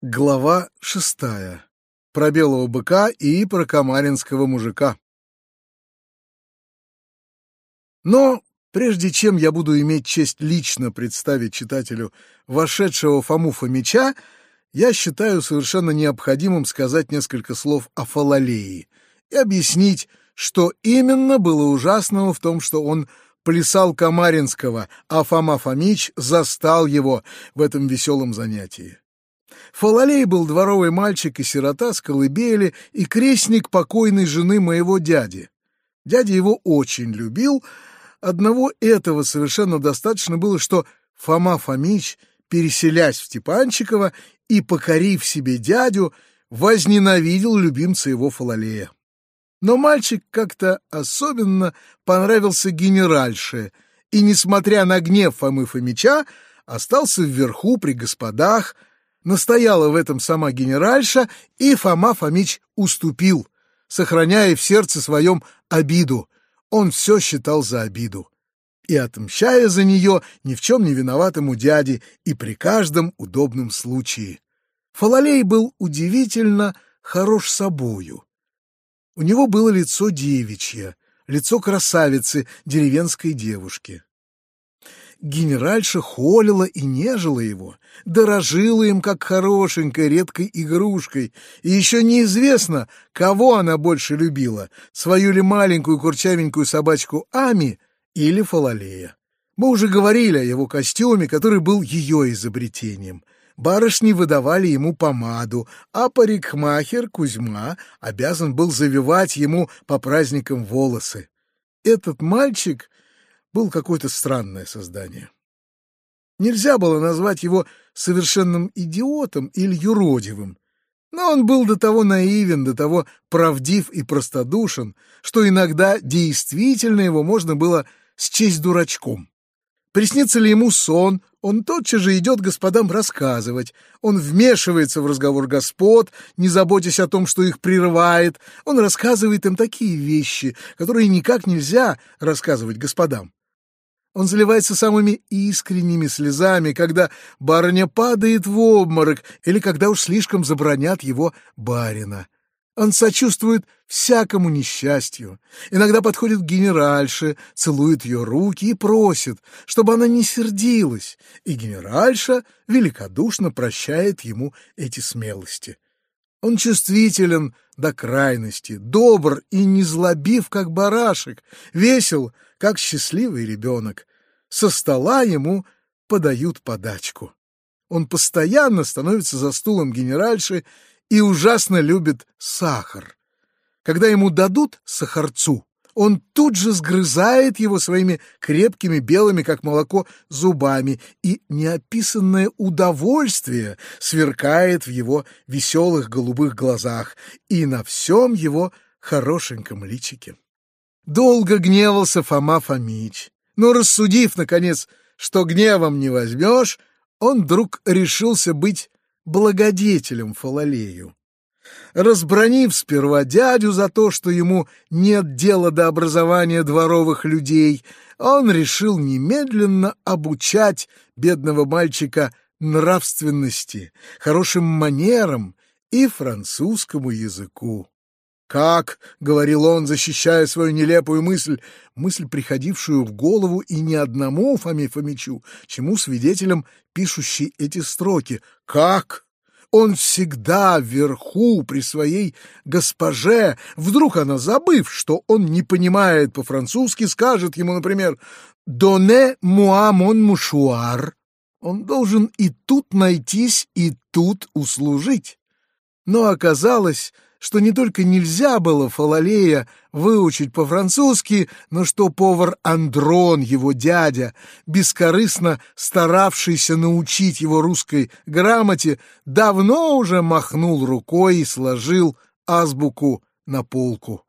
Глава шестая. Про белого быка и про комаринского мужика. Но прежде чем я буду иметь честь лично представить читателю вошедшего Фому Фомича, я считаю совершенно необходимым сказать несколько слов о Фалалее и объяснить, что именно было ужасного в том, что он плясал Комаринского, а Фома Фомич застал его в этом веселом занятии. Фалалей был дворовый мальчик и сирота с колыбели и крестник покойной жены моего дяди. Дядя его очень любил. Одного этого совершенно достаточно было, что Фома Фомич, переселясь в Степанчиково и покорив себе дядю, возненавидел любимца его Фалалея. Но мальчик как-то особенно понравился генеральше, и, несмотря на гнев Фомы Фомича, остался вверху при господах, Настояла в этом сама генеральша, и Фома Фомич уступил, сохраняя в сердце своем обиду. Он все считал за обиду. И отмщая за нее ни в чем не виноватому дяде и при каждом удобном случае. Фалалей был удивительно хорош собою. У него было лицо девичье, лицо красавицы, деревенской девушки. Генеральша холила и нежила его, дорожила им как хорошенькой редкой игрушкой, и еще неизвестно, кого она больше любила, свою ли маленькую курчавенькую собачку Ами или Фалалея. Мы уже говорили о его костюме, который был ее изобретением. Барышни выдавали ему помаду, а парикмахер Кузьма обязан был завивать ему по праздникам волосы. Этот мальчик был какое-то странное создание. Нельзя было назвать его совершенным идиотом или юродивым, но он был до того наивен, до того правдив и простодушен, что иногда действительно его можно было счесть дурачком. Приснится ли ему сон, он тотчас же идет господам рассказывать. Он вмешивается в разговор господ, не заботясь о том, что их прерывает. Он рассказывает им такие вещи, которые никак нельзя рассказывать господам. Он заливается самыми искренними слезами, когда барыня падает в обморок или когда уж слишком забронят его барина. Он сочувствует всякому несчастью. Иногда подходит к генеральше, целует ее руки и просит, чтобы она не сердилась, и генеральша великодушно прощает ему эти смелости. Он чувствителен до крайности, добр и незлобив, как барашек, весел, как счастливый ребенок со стола ему подают подачку. Он постоянно становится за стулом генеральши и ужасно любит сахар. Когда ему дадут сахарцу, он тут же сгрызает его своими крепкими белыми, как молоко, зубами, и неописанное удовольствие сверкает в его веселых голубых глазах и на всем его хорошеньком личике. Долго гневался Фома Фомич. Но рассудив, наконец, что гневом не возьмешь, он вдруг решился быть благодетелем Фалалею. Разбронив сперва дядю за то, что ему нет дела до образования дворовых людей, он решил немедленно обучать бедного мальчика нравственности, хорошим манерам и французскому языку. «Как?» — говорил он, защищая свою нелепую мысль, мысль, приходившую в голову и не одному Фоме Фомичу, чему свидетелем пишущий эти строки. «Как?» Он всегда вверху при своей госпоже. Вдруг она, забыв, что он не понимает по-французски, скажет ему, например, «Donne moi mon mouchoir». Он должен и тут найтись, и тут услужить. Но оказалось, что не только нельзя было Фалалея выучить по-французски, но что повар Андрон, его дядя, бескорыстно старавшийся научить его русской грамоте, давно уже махнул рукой и сложил азбуку на полку.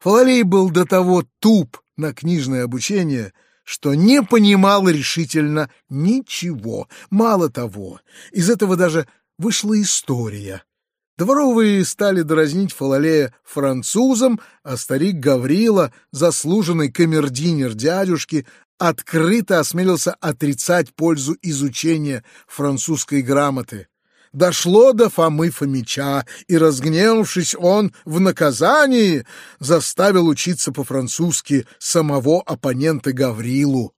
Фалалей был до того туп на книжное обучение, что не понимал решительно ничего. Мало того, из этого даже вышла история — Дворовые стали дразнить Фалалея французом, а старик Гаврила, заслуженный камердинер дядюшки, открыто осмелился отрицать пользу изучения французской грамоты. дошло до Фомы Фомича, и, разгневавшись, он в наказании заставил учиться по-французски самого оппонента Гаврилу.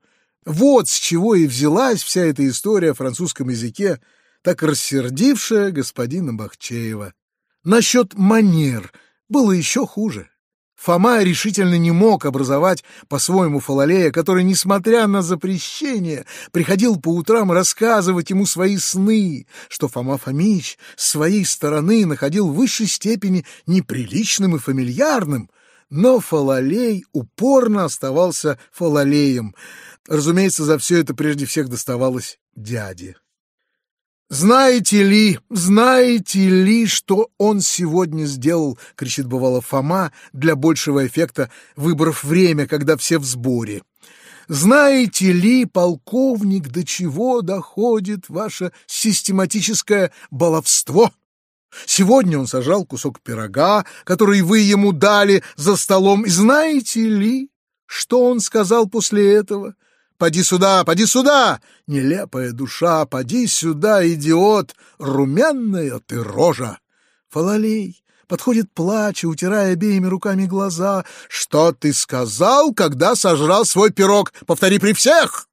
Вот с чего и взялась вся эта история о французском языке, так рассердившая господина Бахчеева. Насчет манер было еще хуже. Фома решительно не мог образовать по-своему Фалалея, который, несмотря на запрещение, приходил по утрам рассказывать ему свои сны, что Фома Фомич с своей стороны находил в высшей степени неприличным и фамильярным, но Фалалей упорно оставался Фалалеем. Разумеется, за все это прежде всех доставалось дяде. «Знаете ли, знаете ли, что он сегодня сделал?» — кричит бывало Фома, для большего эффекта выбрав время, когда все в сборе. «Знаете ли, полковник, до чего доходит ваше систематическое баловство?» Сегодня он сажал кусок пирога, который вы ему дали за столом. И знаете ли, что он сказал после этого? Поди сюда, поди сюда! Нелепая душа, поди сюда, идиот! Румяная ты рожа! Фалалей подходит плача, утирая обеими руками глаза. «Что ты сказал, когда сожрал свой пирог? Повтори при всех!»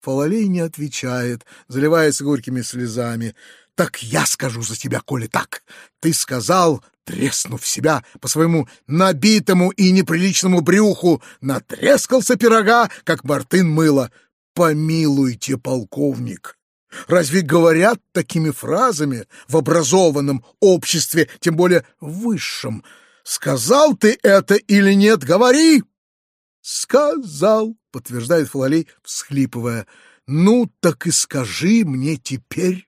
Фалалей не отвечает, заливается горькими слезами. «Так я скажу за тебя, коли так. Ты сказал, треснув себя по своему набитому и неприличному брюху, натрескался пирога, как Мартын мыло. Помилуйте, полковник! Разве говорят такими фразами в образованном обществе, тем более высшем? Сказал ты это или нет, говори! Сказал, подтверждает Фалалей, всхлипывая. Ну, так и скажи мне теперь.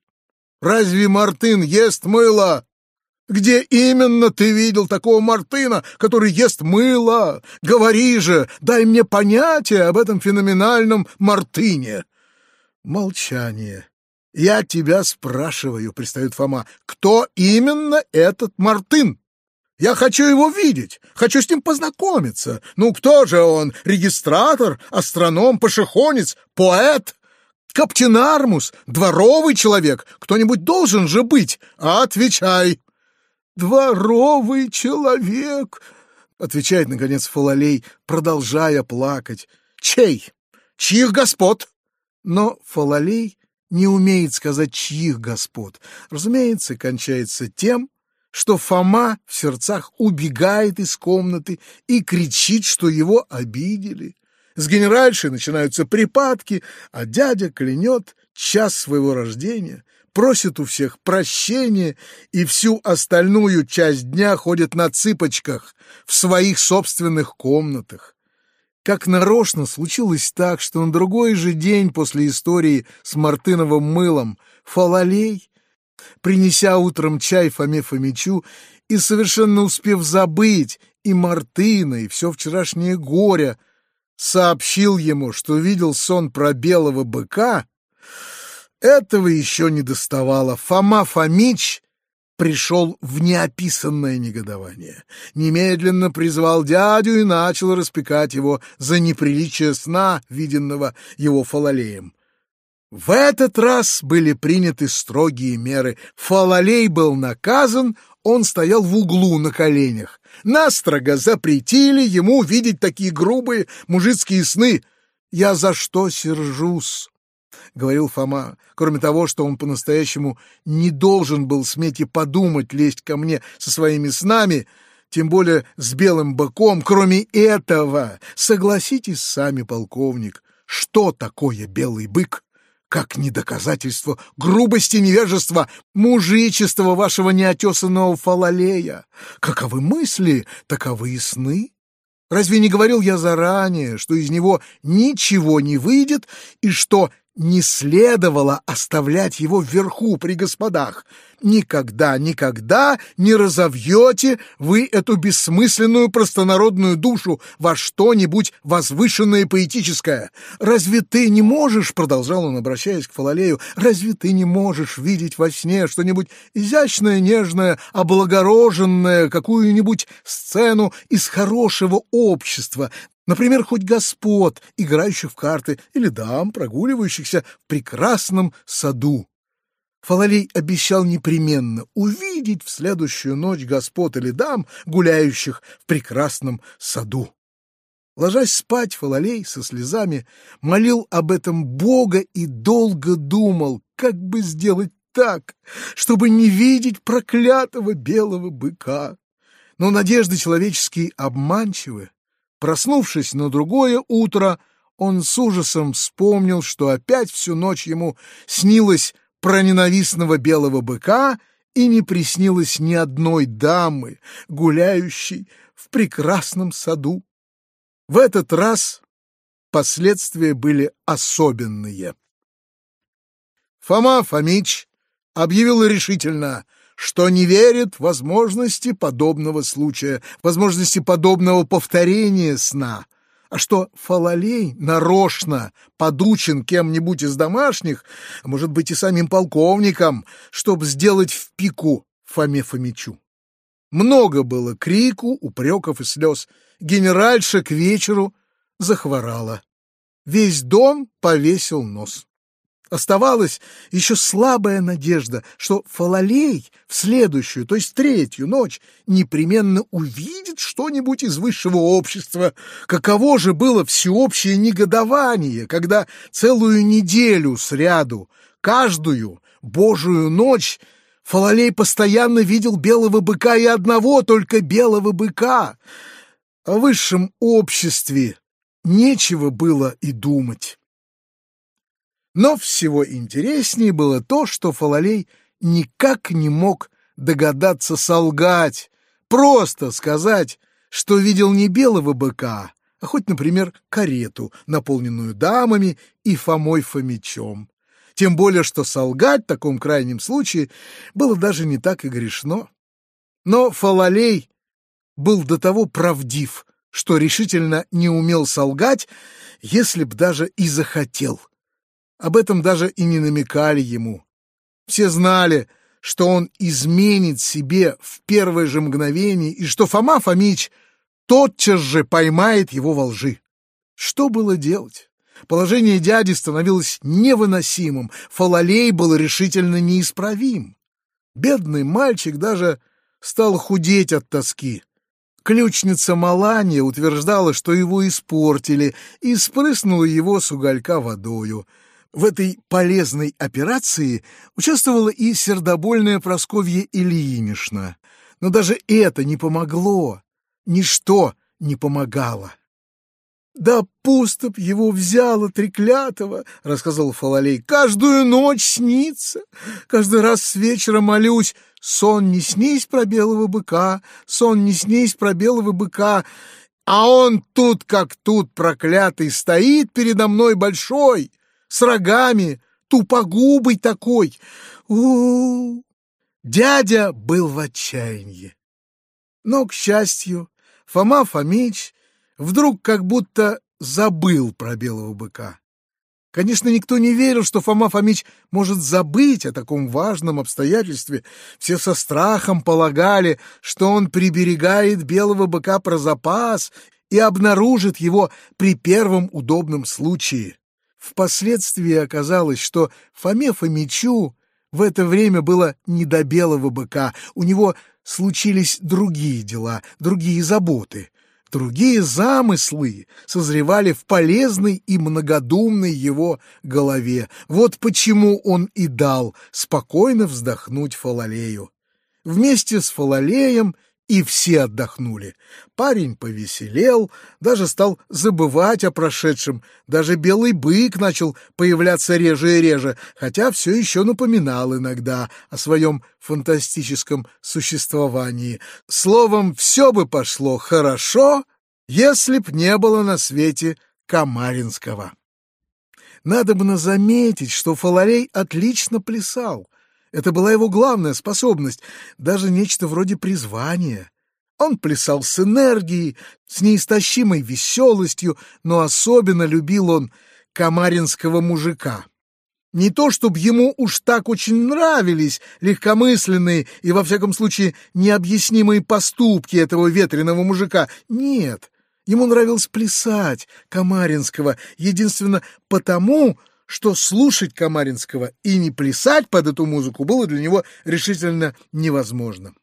Разве Мартын ест мыло? Где именно ты видел такого Мартына, который ест мыло? Говори же, дай мне понятие об этом феноменальном Мартыне. Молчание. Я тебя спрашиваю, пристает Фома, кто именно этот Мартын? Я хочу его видеть, хочу с ним познакомиться. Ну, кто же он? Регистратор, астроном, пошехонец, поэт? Каптенармус, дворовый человек, кто-нибудь должен же быть. Отвечай дворовый человек!» — отвечает, наконец, Фалалей, продолжая плакать. «Чей? Чьих господ?» Но Фалалей не умеет сказать «чьих господ». Разумеется, кончается тем, что Фома в сердцах убегает из комнаты и кричит, что его обидели. С генеральшей начинаются припадки, а дядя клянет час своего рождения — просит у всех прощения и всю остальную часть дня ходит на цыпочках в своих собственных комнатах. Как нарочно случилось так, что на другой же день после истории с Мартыновым мылом Фалалей, принеся утром чай Фоме Фомичу и совершенно успев забыть и Мартына, и все вчерашнее горе, сообщил ему, что видел сон про белого быка, этого еще не доставало. Фома Фомич пришел в неописанное негодование. Немедленно призвал дядю и начал распекать его за неприличие сна, виденного его фалалеем. В этот раз были приняты строгие меры. Фалалей был наказан, он стоял в углу на коленях. Настрого запретили ему видеть такие грубые мужицкие сны. Я за что сержусь? — говорил Фома, кроме того, что он по-настоящему не должен был сметь и подумать лезть ко мне со своими снами, тем более с белым быком, кроме этого, согласитесь сами, полковник, что такое белый бык? Как не доказательство грубости, невежества, мужичества вашего неотесанного фалалея? Каковы мысли, таковы и сны. Разве не говорил я заранее, что из него ничего не выйдет и что не следовало оставлять его вверху при господах. Никогда, никогда не разовьете вы эту бессмысленную простонародную душу во что-нибудь возвышенное поэтическое. Разве ты не можешь, — продолжал он, обращаясь к Фалалею, — разве ты не можешь видеть во сне что-нибудь изящное, нежное, облагороженное, какую-нибудь сцену из хорошего общества, Например, хоть господ, играющих в карты, или дам, прогуливающихся в прекрасном саду. Фалалей обещал непременно увидеть в следующую ночь господ или дам, гуляющих в прекрасном саду. Ложась спать, Фалалей со слезами молил об этом Бога и долго думал, как бы сделать так, чтобы не видеть проклятого белого быка. Но надежды человеческие обманчивы. Проснувшись на другое утро, он с ужасом вспомнил, что опять всю ночь ему снилось про ненавистного белого быка и не приснилось ни одной дамы, гуляющей в прекрасном саду. В этот раз последствия были особенные. Фома Фомич объявил решительно, что не верит в возможности подобного случая, возможности подобного повторения сна, а что Фалалей нарочно подучен кем-нибудь из домашних, а может быть и самим полковником, чтобы сделать в пику Фоме Фомичу. Много было крику, упреков и слез. Генеральша к вечеру захворала. Весь дом повесил нос. Оставалась еще слабая надежда, что Фалалей в следующую, то есть третью ночь, непременно увидит что-нибудь из высшего общества. Каково же было всеобщее негодование, когда целую неделю сряду, каждую божию ночь, Фалалей постоянно видел белого быка и одного только белого быка. О высшем обществе нечего было и думать. Но всего интереснее было то, что Фалалей никак не мог догадаться солгать, просто сказать, что видел не белого быка, а хоть, например, карету, наполненную дамами и Фомой Фомичом. Тем более, что солгать в таком крайнем случае было даже не так и грешно. Но Фалалей был до того правдив, что решительно не умел солгать, если б даже и захотел. Об этом даже и не намекали ему. Все знали, что он изменит себе в первое же мгновение и что Фома Фомич тотчас же поймает его во лжи. Что было делать? Положение дяди становилось невыносимым, Фалалей был решительно неисправим. Бедный мальчик даже стал худеть от тоски. Ключница Маланья утверждала, что его испортили, и спрыснула его с уголька водою — в этой полезной операции участвовала и сердобольная Просковья Ильинична. Но даже это не помогло. Ничто не помогало. «Да пуступ его взяла треклятого», — рассказал Фалалей. «Каждую ночь снится. Каждый раз с вечера молюсь. Сон не снись про белого быка, сон не снись про белого быка. А он тут как тут проклятый стоит передо мной большой, с рогами, тупогубый такой. У, -у, -у Дядя был в отчаянии. Но, к счастью, Фома Фомич вдруг как будто забыл про белого быка. Конечно, никто не верил, что Фома Фомич может забыть о таком важном обстоятельстве. Все со страхом полагали, что он приберегает белого быка про запас и обнаружит его при первом удобном случае. Впоследствии оказалось, что Фоме Фомичу в это время было не до белого быка, у него случились другие дела, другие заботы. Другие замыслы созревали в полезной и многодумной его голове. Вот почему он и дал спокойно вздохнуть Фалалею. Вместе с Фалалеем и все отдохнули. Парень повеселел, даже стал забывать о прошедшем. Даже белый бык начал появляться реже и реже, хотя все еще напоминал иногда о своем фантастическом существовании. Словом, все бы пошло хорошо, если б не было на свете Камаринского. Надо бы заметить, что Фаларей отлично плясал. Это была его главная способность, даже нечто вроде призвания. Он плясал с энергией, с неистощимой веселостью, но особенно любил он камаринского мужика. Не то, чтобы ему уж так очень нравились легкомысленные и, во всяком случае, необъяснимые поступки этого ветреного мужика. Нет, ему нравилось плясать Камаринского, единственно потому, что слушать Камаринского и не плясать под эту музыку было для него решительно невозможно.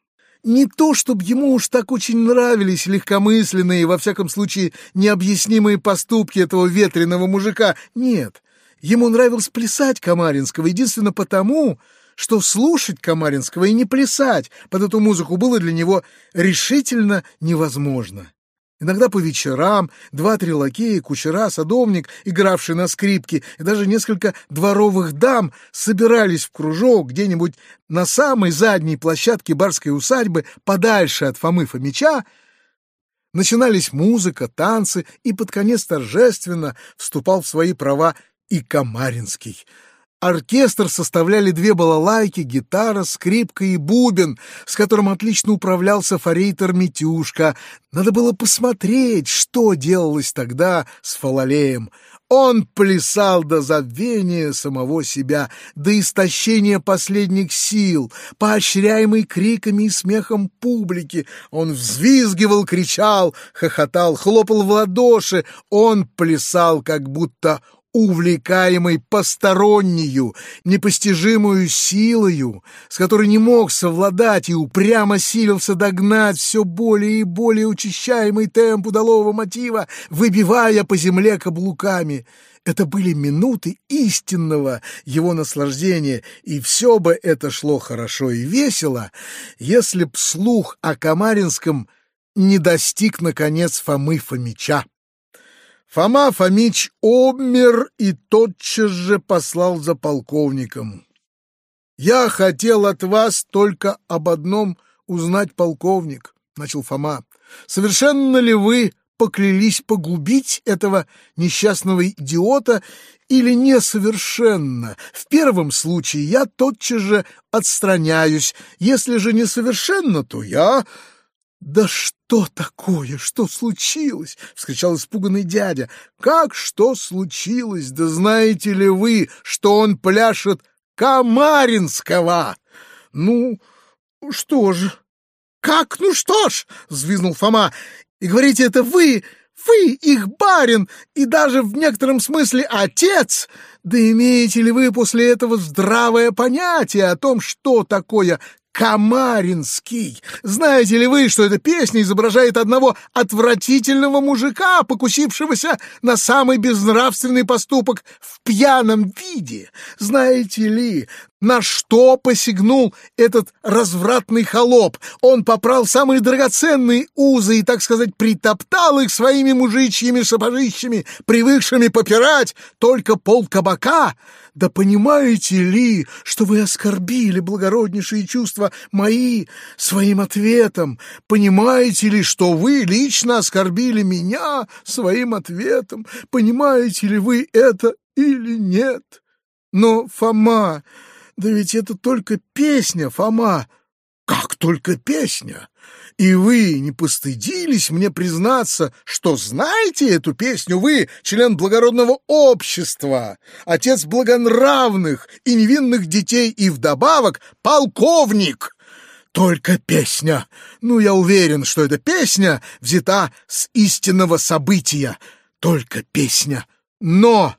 Не то, чтобы ему уж так очень нравились легкомысленные и, во всяком случае, необъяснимые поступки этого ветреного мужика. Нет, ему нравилось плясать Камаринского единственно потому, что слушать Камаринского и не плясать под эту музыку было для него решительно невозможно. Иногда по вечерам два-три лакея, кучера, садовник, игравший на скрипке, и даже несколько дворовых дам собирались в кружок где-нибудь на самой задней площадке барской усадьбы, подальше от Фомы Фомича. Начинались музыка, танцы, и под конец торжественно вступал в свои права и Камаринский — Оркестр составляли две балалайки, гитара, скрипка и бубен, с которым отлично управлялся форейтер Митюшка. Надо было посмотреть, что делалось тогда с Фалалеем. Он плясал до забвения самого себя, до истощения последних сил, поощряемый криками и смехом публики. Он взвизгивал, кричал, хохотал, хлопал в ладоши. Он плясал, как будто увлекаемый постороннюю, непостижимую силою, с которой не мог совладать и упрямо силился догнать все более и более учащаемый темп удалого мотива, выбивая по земле каблуками. Это были минуты истинного его наслаждения, и все бы это шло хорошо и весело, если б слух о Камаринском не достиг, наконец, Фомы Фомича. Фома Фомич обмер и тотчас же послал за полковником. «Я хотел от вас только об одном узнать, полковник», — начал Фома. «Совершенно ли вы поклялись погубить этого несчастного идиота или несовершенно? В первом случае я тотчас же отстраняюсь, если же несовершенно, то я «Да что такое? Что случилось?» — вскричал испуганный дядя. «Как что случилось? Да знаете ли вы, что он пляшет Камаринского?» «Ну, что же?» «Как? Ну что ж!» — взвизнул Фома. «И говорите, это вы, вы их барин и даже в некотором смысле отец! Да имеете ли вы после этого здравое понятие о том, что такое Камаринский. Знаете ли вы, что эта песня изображает одного отвратительного мужика, покусившегося на самый безнравственный поступок в пьяном виде? Знаете ли, на что посягнул этот развратный холоп? Он попрал самые драгоценные узы и, так сказать, притоптал их своими мужичьими сапожищами, привыкшими попирать только пол кабака. Да понимаете ли, что вы оскорбили благороднейшие чувства мои своим ответом? Понимаете ли, что вы лично оскорбили меня своим ответом? Понимаете ли вы это или нет? Но, Фома, да ведь это только песня, Фома. Как только песня? И вы не постыдились мне признаться, что знаете эту песню? Вы член благородного общества, отец благонравных и невинных детей и вдобавок полковник. Только песня. Ну, я уверен, что эта песня взята с истинного события. Только песня. Но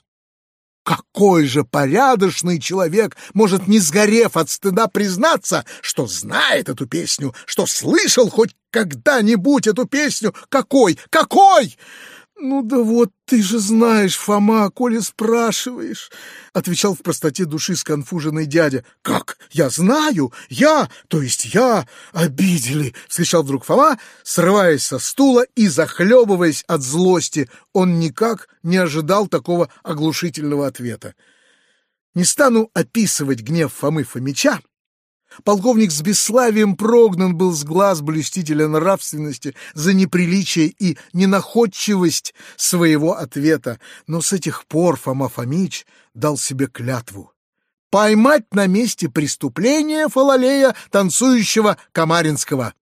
какой же порядочный человек может, не сгорев от стыда, признаться, что знает эту песню, что слышал хоть когда-нибудь эту песню? Какой? Какой? «Ну да вот ты же знаешь, Фома, коли спрашиваешь», — отвечал в простоте души сконфуженный дядя. «Как? Я знаю! Я, то есть я, обидели!» — вскричал вдруг Фома, срываясь со стула и захлебываясь от злости. Он никак не ожидал такого оглушительного ответа. Не стану описывать гнев Фомы Фомича, Полковник с бесславием прогнан был с глаз блюстителя нравственности за неприличие и ненаходчивость своего ответа, но с этих пор Фома Фомич дал себе клятву поймать на месте преступления Фалалея, танцующего Камаринского.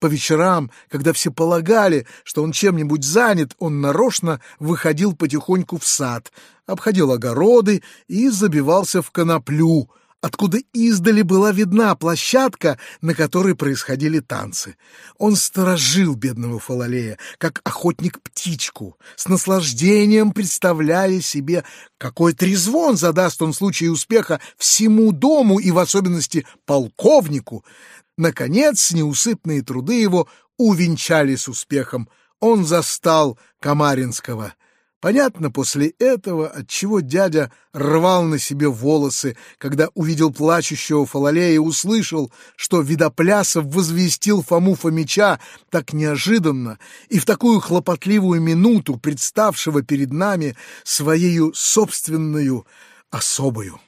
По вечерам, когда все полагали, что он чем-нибудь занят, он нарочно выходил потихоньку в сад, обходил огороды и забивался в коноплю, откуда издали была видна площадка, на которой происходили танцы. Он сторожил бедного Фалалея, как охотник птичку, с наслаждением представляя себе, какой трезвон задаст он в случае успеха всему дому и в особенности полковнику. Наконец, неусыпные труды его увенчались успехом. Он застал Камаринского — Понятно после этого, отчего дядя рвал на себе волосы, когда увидел плачущего Фалалея и услышал, что Видоплясов возвестил Фому Фомича так неожиданно и в такую хлопотливую минуту представшего перед нами своею собственную особою.